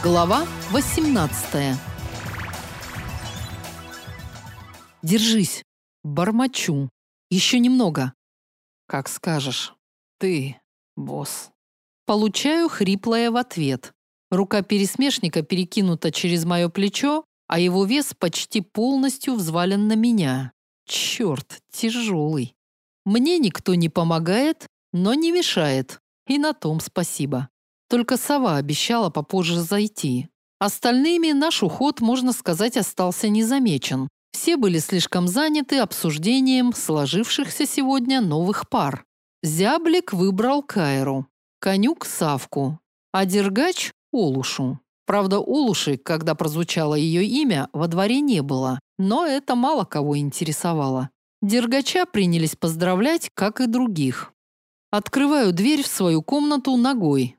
Глава 18. Держись, бормочу. Еще немного. Как скажешь. Ты, босс. Получаю хриплое в ответ. Рука пересмешника перекинута через мое плечо, а его вес почти полностью взвален на меня. Черт, тяжелый. Мне никто не помогает, но не мешает. И на том спасибо. Только сова обещала попозже зайти. Остальными наш уход, можно сказать, остался незамечен. Все были слишком заняты обсуждением сложившихся сегодня новых пар. Зяблик выбрал Кайру, конюк Савку, а Дергач – Олушу. Правда, Олуши, когда прозвучало ее имя, во дворе не было, но это мало кого интересовало. Дергача принялись поздравлять, как и других. Открываю дверь в свою комнату ногой,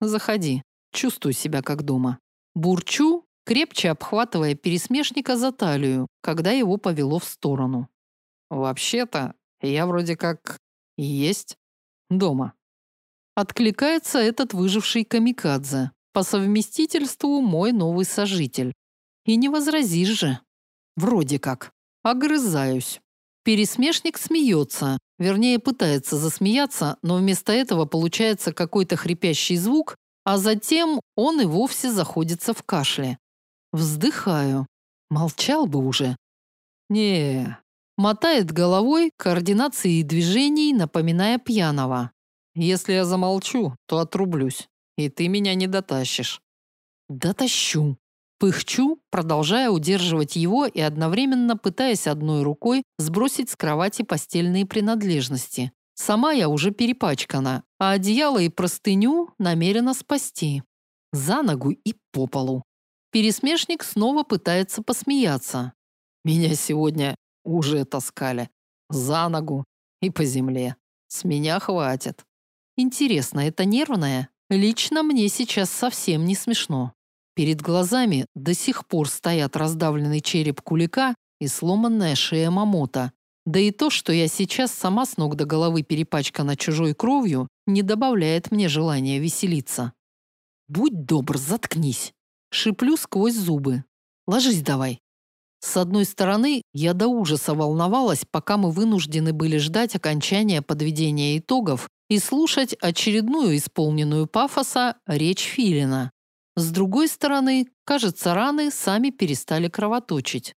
Заходи. Чувствую себя как дома. Бурчу, крепче обхватывая пересмешника за талию, когда его повело в сторону. Вообще-то, я вроде как есть дома. Откликается этот выживший камикадзе. По совместительству мой новый сожитель. И не возразишь же. Вроде как. Огрызаюсь. Пересмешник смеется, Вернее, пытается засмеяться, но вместо этого получается какой-то хрипящий звук, а затем он и вовсе заходится в кашле. Вздыхаю. Молчал бы уже. Не, мотает головой координацией движений, напоминая пьяного. Если я замолчу, то отрублюсь, и ты меня не дотащишь. Дотащу. Пыхчу, продолжая удерживать его и одновременно пытаясь одной рукой сбросить с кровати постельные принадлежности. Сама я уже перепачкана, а одеяло и простыню намерена спасти. За ногу и по полу. Пересмешник снова пытается посмеяться. Меня сегодня уже таскали. За ногу и по земле. С меня хватит. Интересно, это нервное? Лично мне сейчас совсем не смешно. Перед глазами до сих пор стоят раздавленный череп кулика и сломанная шея мамота. Да и то, что я сейчас сама с ног до головы перепачкана чужой кровью, не добавляет мне желания веселиться. «Будь добр, заткнись!» Шиплю сквозь зубы. «Ложись давай!» С одной стороны, я до ужаса волновалась, пока мы вынуждены были ждать окончания подведения итогов и слушать очередную исполненную пафоса речь Филина. С другой стороны, кажется, раны сами перестали кровоточить.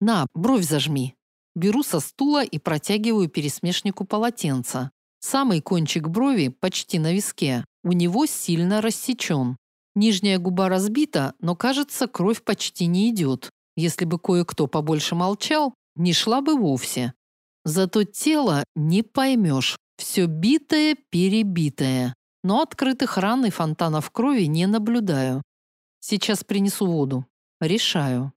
На, бровь зажми. Беру со стула и протягиваю пересмешнику полотенца. Самый кончик брови почти на виске. У него сильно рассечен. Нижняя губа разбита, но, кажется, кровь почти не идет. Если бы кое-кто побольше молчал, не шла бы вовсе. Зато тело не поймешь. Все битое-перебитое но открытых ран и фонтанов крови не наблюдаю. Сейчас принесу воду. Решаю.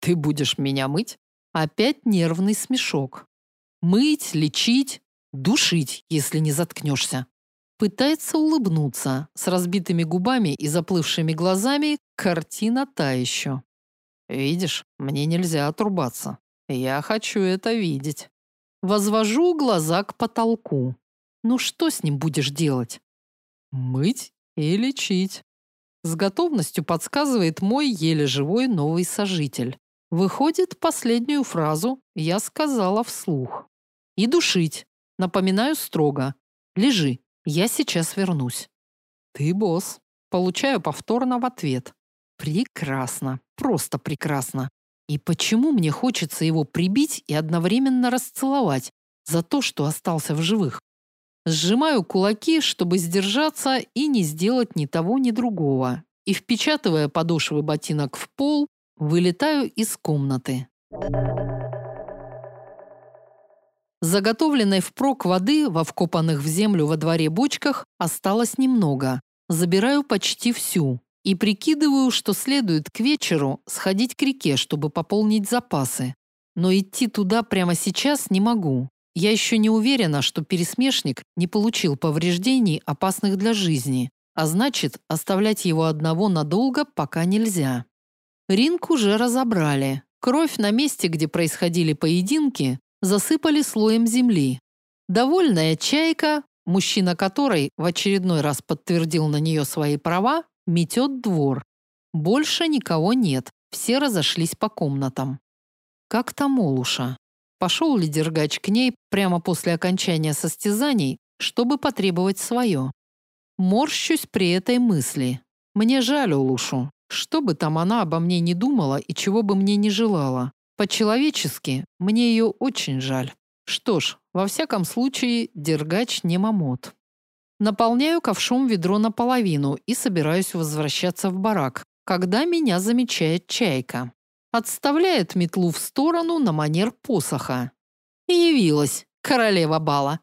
Ты будешь меня мыть? Опять нервный смешок. Мыть, лечить, душить, если не заткнешься. Пытается улыбнуться, с разбитыми губами и заплывшими глазами, картина та еще. Видишь, мне нельзя отрубаться. Я хочу это видеть. Возвожу глаза к потолку. Ну что с ним будешь делать? Мыть и лечить. С готовностью подсказывает мой еле живой новый сожитель. Выходит, последнюю фразу я сказала вслух. И душить. Напоминаю строго. Лежи, я сейчас вернусь. Ты босс. Получаю повторно в ответ. Прекрасно, просто прекрасно. И почему мне хочется его прибить и одновременно расцеловать за то, что остался в живых? Сжимаю кулаки, чтобы сдержаться и не сделать ни того, ни другого. И, впечатывая подошвы ботинок в пол, вылетаю из комнаты. Заготовленной впрок воды во вкопанных в землю во дворе бочках осталось немного. Забираю почти всю и прикидываю, что следует к вечеру сходить к реке, чтобы пополнить запасы. Но идти туда прямо сейчас не могу. Я еще не уверена, что пересмешник не получил повреждений, опасных для жизни, а значит, оставлять его одного надолго пока нельзя. Ринг уже разобрали. Кровь на месте, где происходили поединки, засыпали слоем земли. Довольная чайка, мужчина которой в очередной раз подтвердил на нее свои права, метет двор. Больше никого нет, все разошлись по комнатам. Как там Олуша? Пошел ли Дергач к ней прямо после окончания состязаний, чтобы потребовать свое? Морщусь при этой мысли. Мне жаль Олушу. Что бы там она обо мне не думала и чего бы мне не желала. По-человечески, мне ее очень жаль. Что ж, во всяком случае, Дергач не мамот. Наполняю ковшом ведро наполовину и собираюсь возвращаться в барак, когда меня замечает чайка. Отставляет метлу в сторону на манер посоха. Явилась королева бала.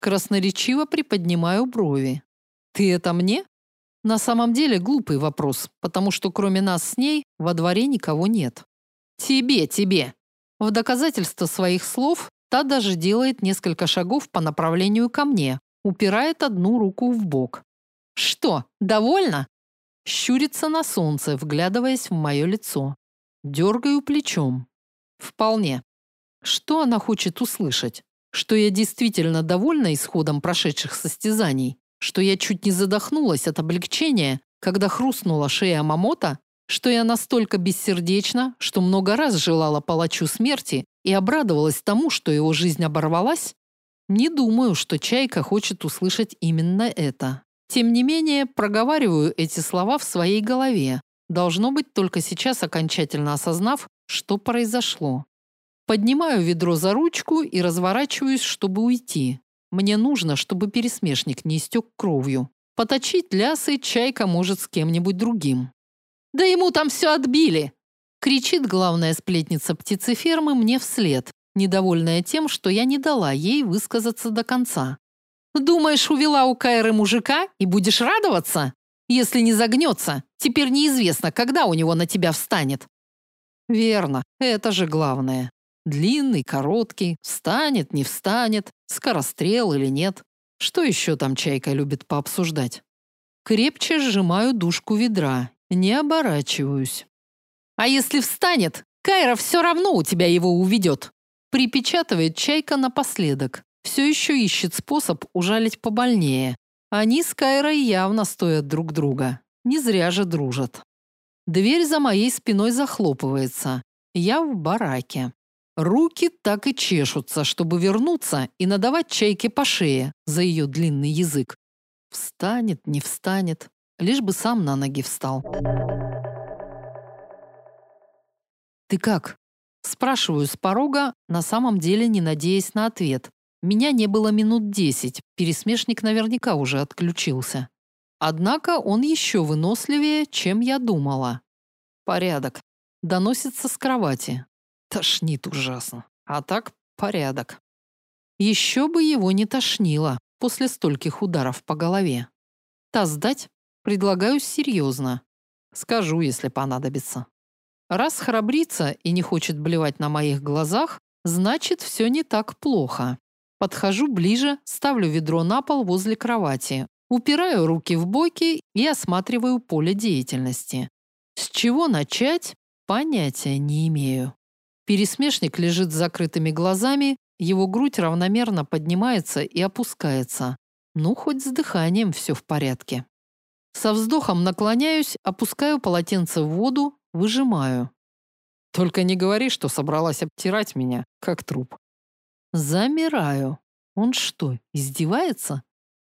Красноречиво приподнимаю брови. Ты это мне? На самом деле глупый вопрос, потому что кроме нас с ней во дворе никого нет. Тебе, тебе. В доказательство своих слов та даже делает несколько шагов по направлению ко мне, упирает одну руку в бок. Что, довольна? Щурится на солнце, вглядываясь в мое лицо. Дергаю плечом. Вполне. Что она хочет услышать? Что я действительно довольна исходом прошедших состязаний? Что я чуть не задохнулась от облегчения, когда хрустнула шея Мамота? Что я настолько бессердечна, что много раз желала палачу смерти и обрадовалась тому, что его жизнь оборвалась? Не думаю, что Чайка хочет услышать именно это. Тем не менее, проговариваю эти слова в своей голове. Должно быть, только сейчас окончательно осознав, что произошло. Поднимаю ведро за ручку и разворачиваюсь, чтобы уйти. Мне нужно, чтобы пересмешник не истек кровью. Поточить лясы Чайка может с кем-нибудь другим. «Да ему там все отбили!» кричит главная сплетница птицефермы мне вслед, недовольная тем, что я не дала ей высказаться до конца. «Думаешь, увела у Кайры мужика и будешь радоваться? Если не загнется, теперь неизвестно, когда у него на тебя встанет». «Верно, это же главное. Длинный, короткий, встанет, не встанет, скорострел или нет. Что еще там Чайка любит пообсуждать?» Крепче сжимаю дужку ведра, не оборачиваюсь. «А если встанет, Кайра все равно у тебя его уведет», Припечатывает чайка напоследок. Все еще ищет способ ужалить побольнее. Они с Кайрой явно стоят друг друга. Не зря же дружат. Дверь за моей спиной захлопывается. Я в бараке. Руки так и чешутся, чтобы вернуться и надавать чайке по шее за ее длинный язык. Встанет, не встанет, лишь бы сам на ноги встал. «Ты как?» Спрашиваю с порога, на самом деле не надеясь на ответ. Меня не было минут десять, пересмешник наверняка уже отключился. Однако он еще выносливее, чем я думала. Порядок. Доносится с кровати. Тошнит ужасно. А так порядок. Еще бы его не тошнило после стольких ударов по голове. Таз дать? Предлагаю серьезно. Скажу, если понадобится. Раз храбрится и не хочет блевать на моих глазах, значит, все не так плохо. Подхожу ближе, ставлю ведро на пол возле кровати, упираю руки в боки и осматриваю поле деятельности. С чего начать? Понятия не имею. Пересмешник лежит с закрытыми глазами, его грудь равномерно поднимается и опускается. Ну, хоть с дыханием все в порядке. Со вздохом наклоняюсь, опускаю полотенце в воду, Выжимаю. Только не говори, что собралась обтирать меня, как труп. Замираю. Он что, издевается?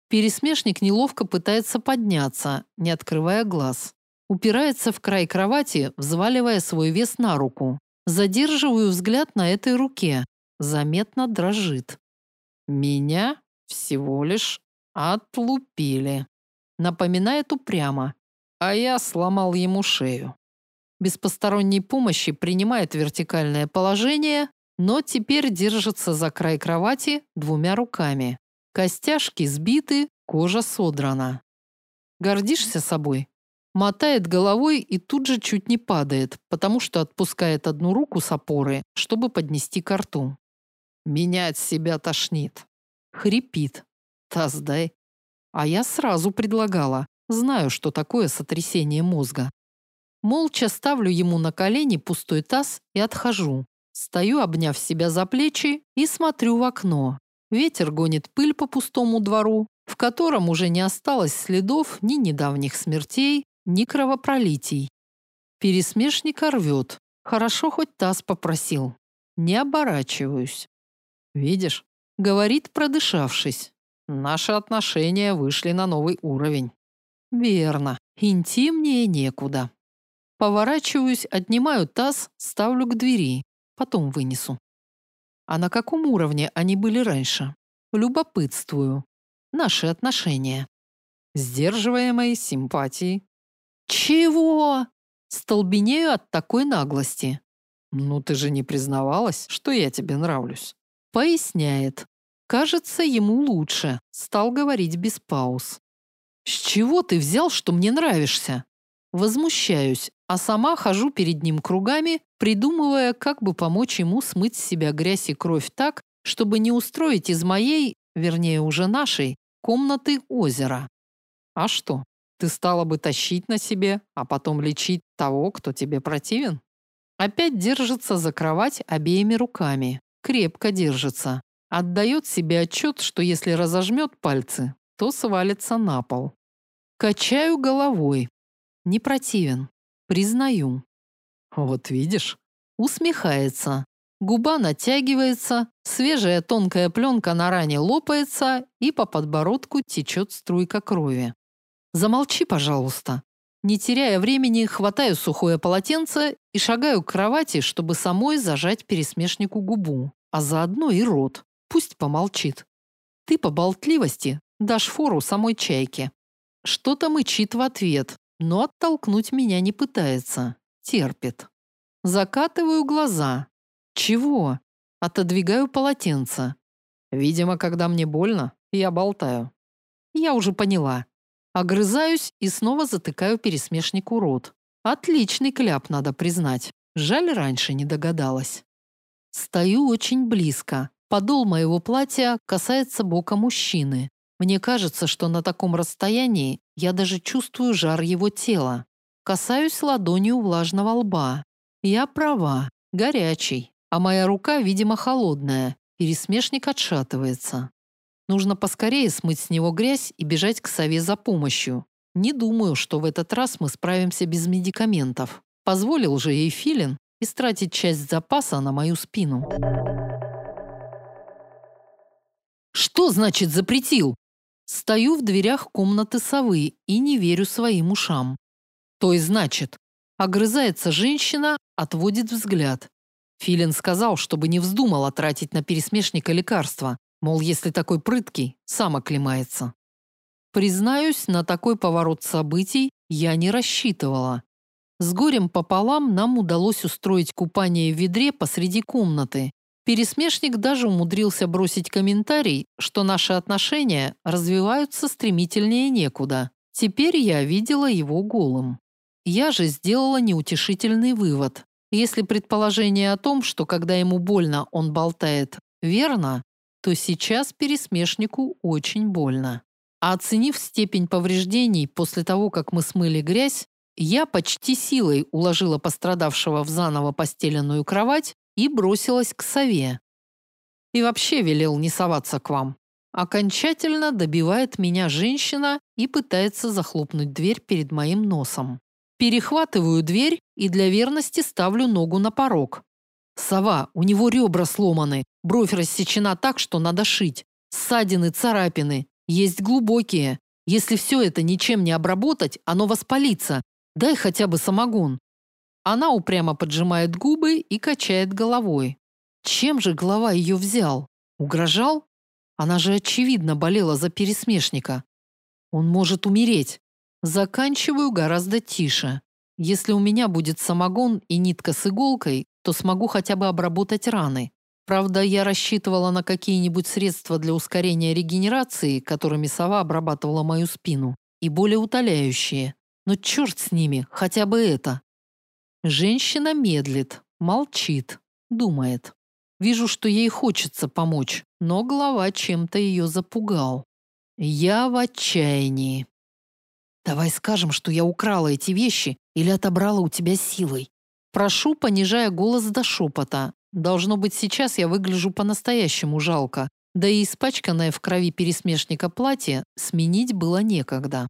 Пересмешник неловко пытается подняться, не открывая глаз. Упирается в край кровати, взваливая свой вес на руку. Задерживаю взгляд на этой руке. Заметно дрожит. Меня всего лишь отлупили. Напоминает упрямо. А я сломал ему шею без посторонней помощи принимает вертикальное положение, но теперь держится за край кровати двумя руками. Костяшки сбиты, кожа содрана. Гордишься собой? Мотает головой и тут же чуть не падает, потому что отпускает одну руку с опоры, чтобы поднести к рту. Меня от себя тошнит. Хрипит. Таз дай. А я сразу предлагала. Знаю, что такое сотрясение мозга. Молча ставлю ему на колени пустой таз и отхожу. Стою, обняв себя за плечи, и смотрю в окно. Ветер гонит пыль по пустому двору, в котором уже не осталось следов ни недавних смертей, ни кровопролитий. Пересмешника рвет. Хорошо хоть таз попросил. Не оборачиваюсь. Видишь, говорит, продышавшись. Наши отношения вышли на новый уровень. Верно, интимнее некуда. Поворачиваюсь, отнимаю таз, ставлю к двери, потом вынесу. А на каком уровне они были раньше? Любопытствую. Наши отношения. Сдерживаемой симпатии. Чего? Столбенею от такой наглости. Ну ты же не признавалась, что я тебе нравлюсь. Поясняет. Кажется, ему лучше. Стал говорить без пауз. С чего ты взял, что мне нравишься? Возмущаюсь, а сама хожу перед ним кругами, придумывая, как бы помочь ему смыть с себя грязь и кровь так, чтобы не устроить из моей, вернее уже нашей, комнаты озера. А что? Ты стала бы тащить на себе, а потом лечить того, кто тебе противен? Опять держится за кровать обеими руками. Крепко держится. Отдает себе отчет, что если разожмет пальцы, то свалится на пол. Качаю головой. Не противен. Признаю. Вот видишь? Усмехается. Губа натягивается, свежая тонкая пленка на ране лопается, и по подбородку течет струйка крови. Замолчи, пожалуйста. Не теряя времени, хватаю сухое полотенце и шагаю к кровати, чтобы самой зажать пересмешнику губу, а заодно и рот. Пусть помолчит. Ты по болтливости дашь фору самой чайке. Что-то мычит в ответ, но оттолкнуть меня не пытается. Терпит. Закатываю глаза. Чего? Отодвигаю полотенце. Видимо, когда мне больно, я болтаю. Я уже поняла. Огрызаюсь и снова затыкаю пересмешнику рот. Отличный кляп, надо признать. Жаль, раньше не догадалась. Стою очень близко. Подол моего платья касается бока мужчины. Мне кажется, что на таком расстоянии я даже чувствую жар его тела. Касаюсь ладонью влажного лба. Я права, горячий, а моя рука, видимо, холодная. Пересмешник отшатывается. Нужно поскорее смыть с него грязь и бежать к сове за помощью. Не думаю, что в этот раз мы справимся без медикаментов. Позволил же ей Филин истратить часть запаса на мою спину. Что значит запретил? Стою в дверях комнаты совы и не верю своим ушам. То и значит. Огрызается женщина, отводит взгляд. Филин сказал, чтобы не вздумала тратить на пересмешника лекарства. Мол, если такой прыткий, сам оклемается. Признаюсь, на такой поворот событий я не рассчитывала. С горем пополам нам удалось устроить купание в ведре посреди комнаты, Пересмешник даже умудрился бросить комментарий, что наши отношения развиваются стремительнее некуда. Теперь я видела его голым. Я же сделала неутешительный вывод. Если предположение о том, что когда ему больно, он болтает, верно, то сейчас пересмешнику очень больно. А оценив степень повреждений после того, как мы смыли грязь, я почти силой уложила пострадавшего в заново постеленную кровать и бросилась к сове. И вообще велел не соваться к вам. Окончательно добивает меня женщина и пытается захлопнуть дверь перед моим носом. Перехватываю дверь и для верности ставлю ногу на порог. Сова, у него ребра сломаны, бровь рассечена так, что надо шить. Ссадины, царапины, есть глубокие. Если все это ничем не обработать, оно воспалится. Дай хотя бы самогон. Она упрямо поджимает губы и качает головой. Чем же глава ее взял? Угрожал? Она же очевидно болела за пересмешника. Он может умереть. Заканчиваю гораздо тише. Если у меня будет самогон и нитка с иголкой, то смогу хотя бы обработать раны. Правда, я рассчитывала на какие-нибудь средства для ускорения регенерации, которыми сова обрабатывала мою спину, и более утоляющие. Но черт с ними, хотя бы это. Женщина медлит, молчит, думает. Вижу, что ей хочется помочь, но глава чем-то ее запугал. Я в отчаянии. Давай скажем, что я украла эти вещи или отобрала у тебя силой. Прошу, понижая голос до шепота. Должно быть, сейчас я выгляжу по-настоящему жалко. Да и испачканное в крови пересмешника платье сменить было некогда.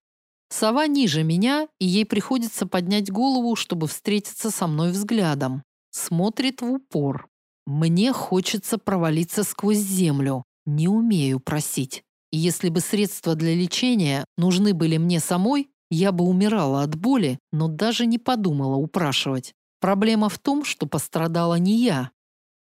Сова ниже меня, и ей приходится поднять голову, чтобы встретиться со мной взглядом. Смотрит в упор. Мне хочется провалиться сквозь землю. Не умею просить. Если бы средства для лечения нужны были мне самой, я бы умирала от боли, но даже не подумала упрашивать. Проблема в том, что пострадала не я.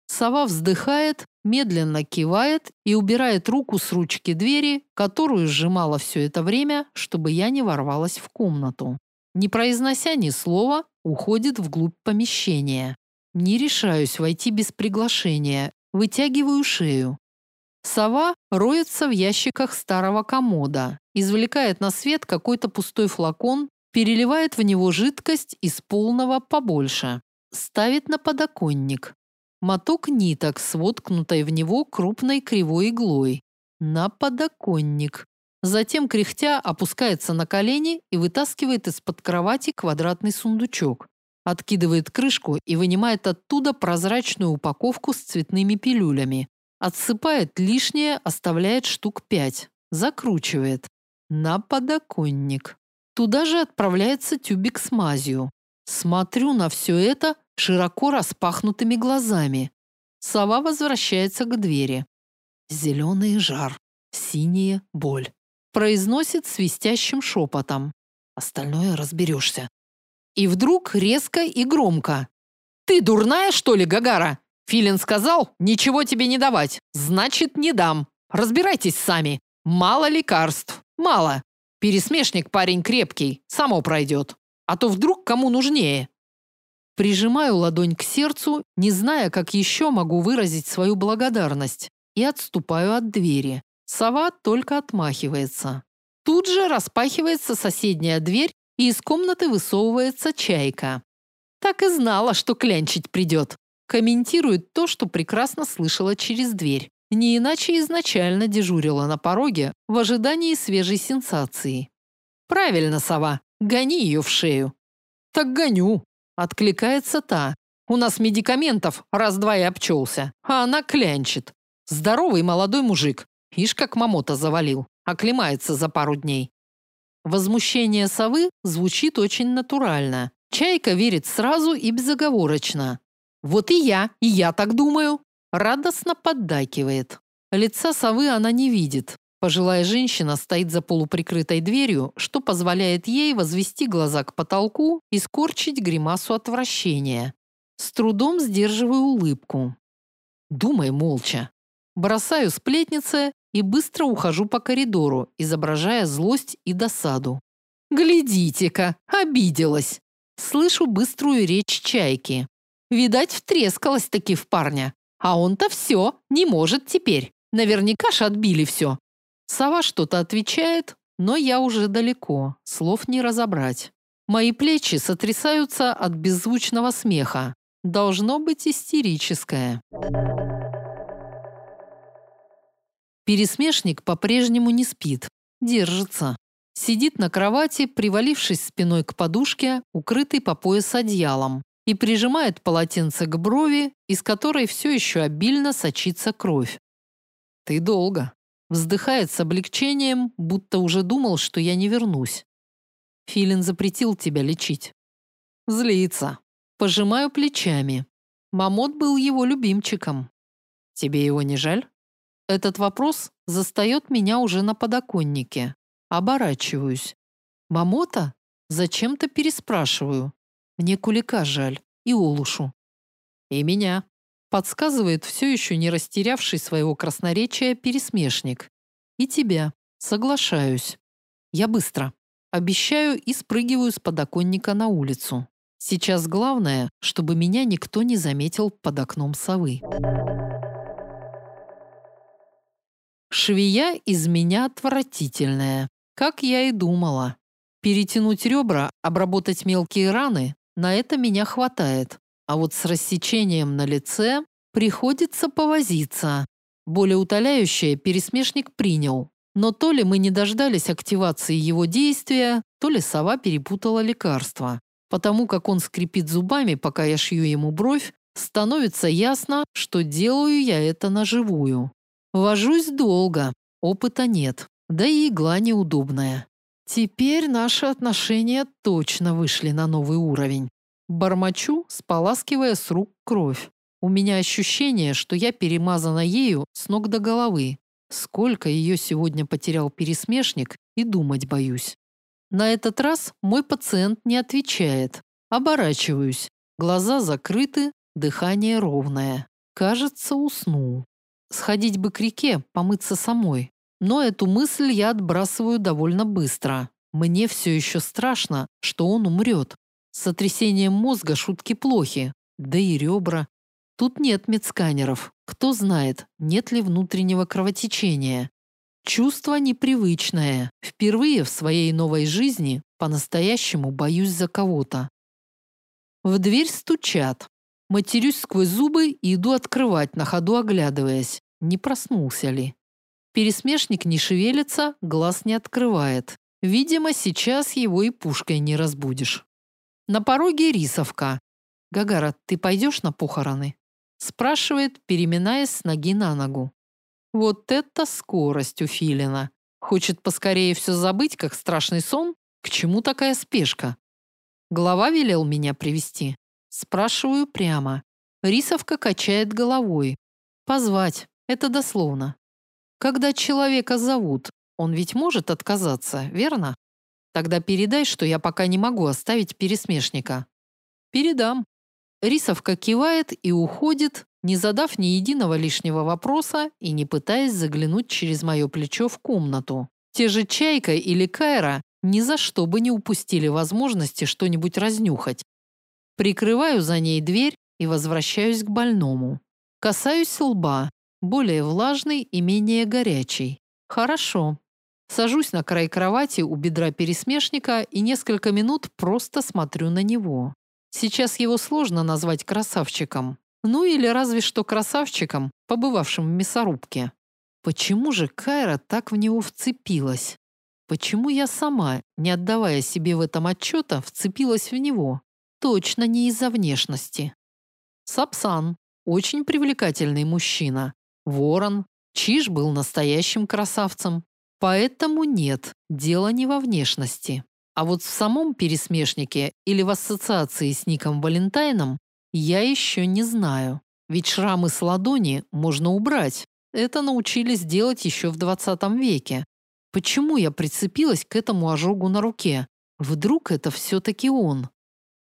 Сова вздыхает, медленно кивает и убирает руку с ручки двери, которую сжимала все это время, чтобы я не ворвалась в комнату. Не произнося ни слова, уходит вглубь помещения. Не решаюсь войти без приглашения, вытягиваю шею. Сова роется в ящиках старого комода, извлекает на свет какой-то пустой флакон, переливает в него жидкость из полного побольше. Ставит на подоконник. Моток ниток с воткнутой в него крупной кривой иглой. На подоконник. Затем, кряхтя, опускается на колени и вытаскивает из-под кровати квадратный сундучок. Откидывает крышку и вынимает оттуда прозрачную упаковку с цветными пилюлями. Отсыпает лишнее, оставляет штук пять. Закручивает. На подоконник. Туда же отправляется тюбик с мазью. Смотрю на все это широко распахнутыми глазами. Сова возвращается к двери. Зеленый жар, синяя боль. Произносит свистящим шепотом. Остальное разберешься. И вдруг резко и громко. «Ты дурная, что ли, Гагара? Филин сказал, ничего тебе не давать. Значит, не дам. Разбирайтесь сами. Мало лекарств. Мало. Пересмешник парень крепкий, само пройдет. А то вдруг кому нужнее. Прижимаю ладонь к сердцу, не зная, как еще могу выразить свою благодарность, и отступаю от двери. Сова только отмахивается. Тут же распахивается соседняя дверь, и из комнаты высовывается чайка. Так и знала, что клянчить придет комментирует то, что прекрасно слышала через дверь. Не иначе изначально дежурила на пороге в ожидании свежей сенсации. Правильно, сова, гони ее в шею. Так гоню, откликается та. У нас медикаментов раз-два и обчелся, а она клянчит. Здоровый молодой мужик. Ишь, как мамота завалил. Оклемается за пару дней. Возмущение совы звучит очень натурально. Чайка верит сразу и безоговорочно. Вот и я, и я так думаю. Радостно поддакивает. Лица совы она не видит. Пожилая женщина стоит за полуприкрытой дверью, что позволяет ей возвести глаза к потолку и скорчить гримасу отвращения. С трудом сдерживаю улыбку. Думай молча. Бросаю сплетнице и быстро ухожу по коридору, изображая злость и досаду. Глядите-ка, обиделась. Слышу быструю речь чайки. Видать, втрескалась таки в парня. А он-то все, не может теперь. Наверняка ж отбили все. Сова что-то отвечает, но я уже далеко, слов не разобрать. Мои плечи сотрясаются от беззвучного смеха. Должно быть истерическое. Пересмешник по-прежнему не спит, держится. Сидит на кровати, привалившись спиной к подушке, укрытой по пояс одеялом и прижимает полотенце к брови, из которой все еще обильно сочится кровь. «Ты долго», – вздыхает с облегчением, будто уже думал, что я не вернусь. Филин запретил тебя лечить. Злится. Пожимаю плечами. Мамот был его любимчиком. Тебе его не жаль? Этот вопрос застает меня уже на подоконнике. Оборачиваюсь. Мамота? Зачем-то переспрашиваю. Мне Кулика жаль и Олушу. И меня. Подсказывает все еще не растерявший своего красноречия пересмешник. И тебя. Соглашаюсь. Я быстро. Обещаю и спрыгиваю с подоконника на улицу. Сейчас главное, чтобы меня никто не заметил под окном совы. Швея из меня отвратительная, как я и думала. Перетянуть ребра, обработать мелкие раны на это меня хватает. А вот с рассечением на лице приходится повозиться. Более утоляющее пересмешник принял. Но то ли мы не дождались активации его действия, то ли сова перепутала лекарство. Потому как он скрипит зубами, пока я шью ему бровь, становится ясно, что делаю я это наживую. Вожусь долго, опыта нет, да и игла неудобная. Теперь наши отношения точно вышли на новый уровень. Бормочу, споласкивая с рук кровь. У меня ощущение, что я перемазана ею с ног до головы. Сколько ее сегодня потерял пересмешник, и думать боюсь. На этот раз мой пациент не отвечает. Оборачиваюсь. Глаза закрыты, дыхание ровное. Кажется, уснул. Сходить бы к реке, помыться самой. Но эту мысль я отбрасываю довольно быстро. Мне все еще страшно, что он умрет. С сотрясением мозга шутки плохи. Да и ребра. Тут нет медсканеров. Кто знает, нет ли внутреннего кровотечения. Чувство непривычное. Впервые в своей новой жизни по-настоящему боюсь за кого-то. В дверь стучат. Матерюсь сквозь зубы и иду открывать, на ходу оглядываясь, не проснулся ли. Пересмешник не шевелится, глаз не открывает. Видимо, сейчас его и пушкой не разбудишь. На пороге рисовка. «Гагара, ты пойдешь на похороны?» Спрашивает, переминаясь с ноги на ногу. Вот это скорость у Филина. Хочет поскорее все забыть, как страшный сон? К чему такая спешка? Глава велел меня привести. Спрашиваю прямо. Рисовка качает головой. Позвать. Это дословно. Когда человека зовут, он ведь может отказаться, верно? Тогда передай, что я пока не могу оставить пересмешника. Передам. Рисовка кивает и уходит, не задав ни единого лишнего вопроса и не пытаясь заглянуть через мое плечо в комнату. Те же Чайка или Кайра ни за что бы не упустили возможности что-нибудь разнюхать. Прикрываю за ней дверь и возвращаюсь к больному. Касаюсь лба, более влажный и менее горячий. Хорошо. Сажусь на край кровати у бедра пересмешника и несколько минут просто смотрю на него. Сейчас его сложно назвать красавчиком. Ну или разве что красавчиком, побывавшим в мясорубке. Почему же Кайра так в него вцепилась? Почему я сама, не отдавая себе в этом отчета, вцепилась в него? Точно не из-за внешности. Сапсан – очень привлекательный мужчина. Ворон. Чиж был настоящим красавцем. Поэтому нет, дело не во внешности. А вот в самом пересмешнике или в ассоциации с Ником Валентайном я еще не знаю. Ведь шрамы с ладони можно убрать. Это научились делать еще в 20 веке. Почему я прицепилась к этому ожогу на руке? Вдруг это все-таки он?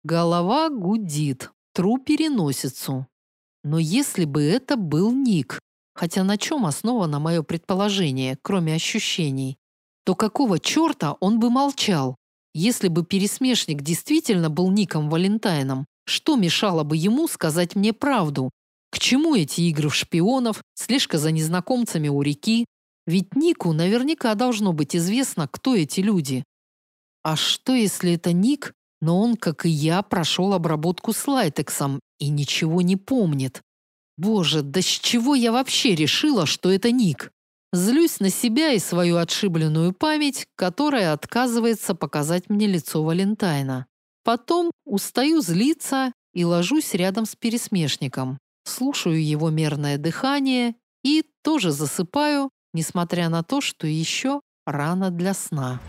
Голова гудит, тру переносицу. Но если бы это был Ник, хотя на чем основано мое предположение, кроме ощущений, то какого черта он бы молчал? Если бы пересмешник действительно был Ником Валентайном, что мешало бы ему сказать мне правду? К чему эти игры в шпионов, слежка за незнакомцами у реки? Ведь Нику наверняка должно быть известно, кто эти люди. А что, если это Ник, но он, как и я, прошел обработку с лайтексом и ничего не помнит? Боже, да с чего я вообще решила, что это Ник? Злюсь на себя и свою отшибленную память, которая отказывается показать мне лицо Валентайна. Потом устаю злиться и ложусь рядом с пересмешником. Слушаю его мерное дыхание и тоже засыпаю, несмотря на то, что еще рано для сна.